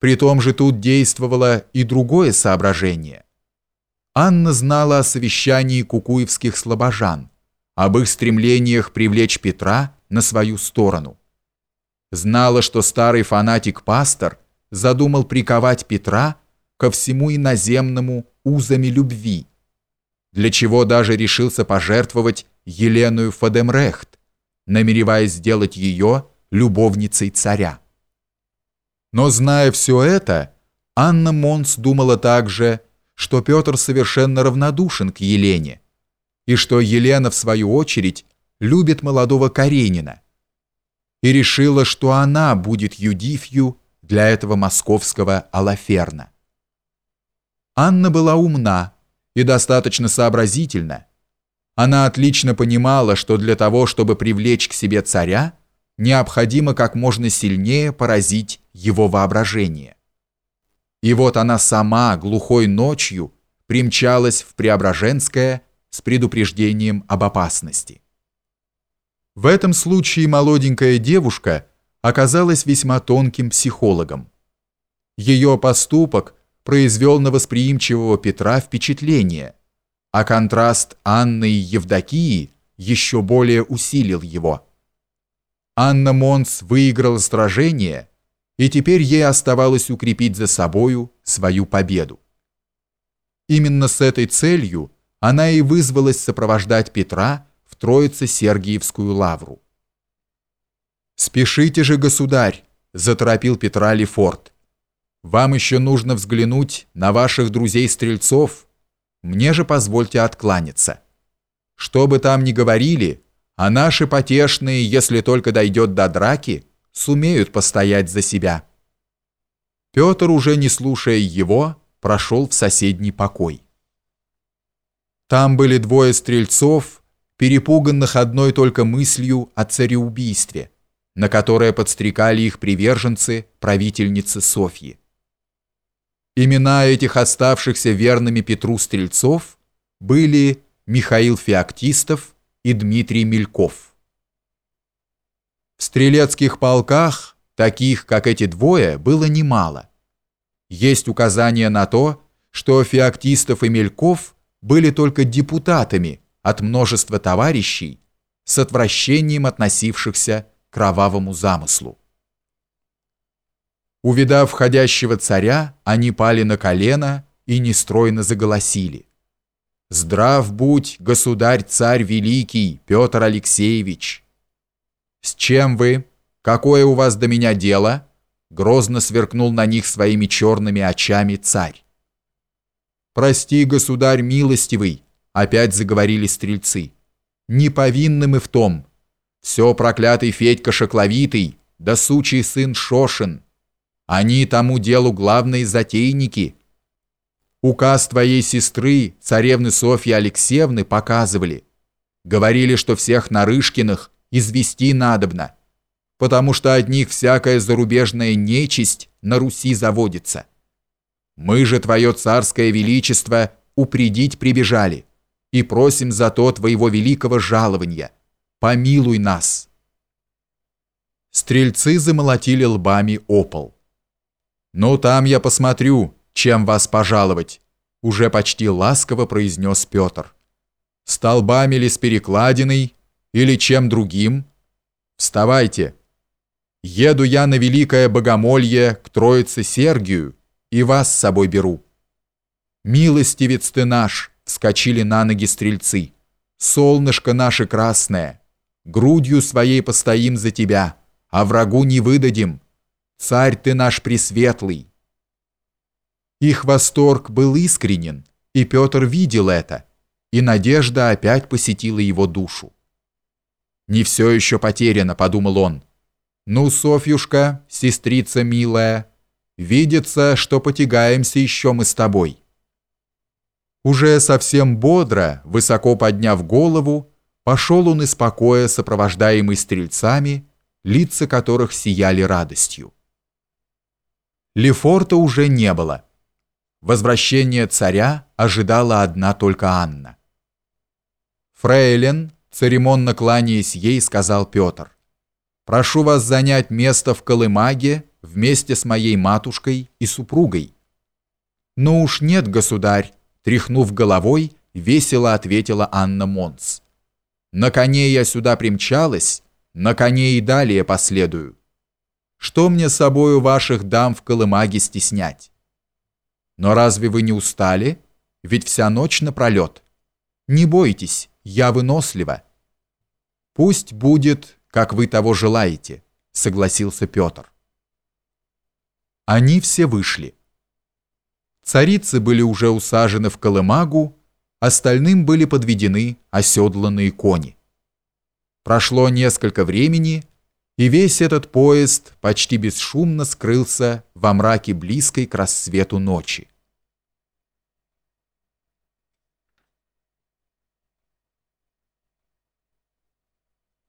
При том же тут действовало и другое соображение. Анна знала о совещании кукуевских слабожан, об их стремлениях привлечь Петра на свою сторону. Знала, что старый фанатик-пастор задумал приковать Петра ко всему иноземному узами любви, для чего даже решился пожертвовать Елену Фадемрехт, намереваясь сделать ее любовницей царя. Но зная все это, Анна Монс думала также, что Петр совершенно равнодушен к Елене, и что Елена, в свою очередь, любит молодого Каренина, и решила, что она будет Юдифью для этого московского Алаферна. Анна была умна и достаточно сообразительна. Она отлично понимала, что для того, чтобы привлечь к себе царя, необходимо как можно сильнее поразить его воображение. И вот она сама глухой ночью примчалась в Преображенское с предупреждением об опасности. В этом случае молоденькая девушка оказалась весьма тонким психологом. Ее поступок произвел на восприимчивого Петра впечатление, а контраст Анны и Евдокии еще более усилил его. Анна Монс выиграла сражение, и теперь ей оставалось укрепить за собою свою победу. Именно с этой целью она и вызвалась сопровождать Петра в Троице-Сергиевскую лавру. «Спешите же, государь!» – заторопил Петра Лефорт. «Вам еще нужно взглянуть на ваших друзей-стрельцов. Мне же позвольте откланяться. Что бы там ни говорили, а наши потешные, если только дойдет до драки, сумеют постоять за себя». Петр, уже не слушая его, прошел в соседний покой. Там были двое стрельцов, перепуганных одной только мыслью о цареубийстве, на которое подстрекали их приверженцы, правительницы Софьи. Имена этих оставшихся верными Петру стрельцов были Михаил Феоктистов и Дмитрий Мельков. Стрелецких полках таких, как эти двое, было немало. Есть указания на то, что Феоктистов и Мельков были только депутатами от множества товарищей с отвращением относившихся к кровавому замыслу. Увидав входящего царя, они пали на колено и нестройно заголосили. «Здрав будь, государь-царь великий, Петр Алексеевич!» «С чем вы? Какое у вас до меня дело?» Грозно сверкнул на них своими черными очами царь. «Прости, государь милостивый!» Опять заговорили стрельцы. «Не повинны мы в том. Все проклятый Федька Шокловитый, да сучий сын Шошин. Они тому делу главные затейники. Указ твоей сестры, царевны Софьи Алексеевны, показывали. Говорили, что всех Нарышкиных извести надобно, потому что от них всякая зарубежная нечисть на Руси заводится. Мы же, твое царское величество, упредить прибежали и просим за то твоего великого жалования. Помилуй нас». Стрельцы замолотили лбами опол. «Ну, там я посмотрю, чем вас пожаловать», уже почти ласково произнес Петр. «Столбами ли с перекладиной или чем другим? Вставайте. Еду я на Великое Богомолье к Троице Сергию и вас с собой беру». «Милостивец ты наш!» — вскочили на ноги стрельцы. «Солнышко наше красное! Грудью своей постоим за тебя, а врагу не выдадим!» Царь ты наш пресветлый!» Их восторг был искренен, и Петр видел это, и надежда опять посетила его душу. «Не все еще потеряно», — подумал он. «Ну, Софьюшка, сестрица милая, видится, что потягаемся еще мы с тобой». Уже совсем бодро, высоко подняв голову, пошел он из покоя, сопровождаемый стрельцами, лица которых сияли радостью. Лефорта уже не было. Возвращение царя ожидала одна только Анна. «Фрейлин», церемонно кланяясь ей, сказал Петр, «прошу вас занять место в колымаге вместе с моей матушкой и супругой. Но уж нет, государь, тряхнув головой, весело ответила Анна Монс. На коне я сюда примчалась, на коне и далее последую. Что мне с собою ваших дам в колымаге стеснять? Но разве вы не устали? Ведь вся ночь напролет. Не бойтесь, я вынослива. Пусть будет, как вы того желаете, согласился Петр. Они все вышли. Царицы были уже усажены в колымагу, остальным были подведены оседланные кони. Прошло несколько времени, и весь этот поезд почти бесшумно скрылся во мраке близкой к рассвету ночи.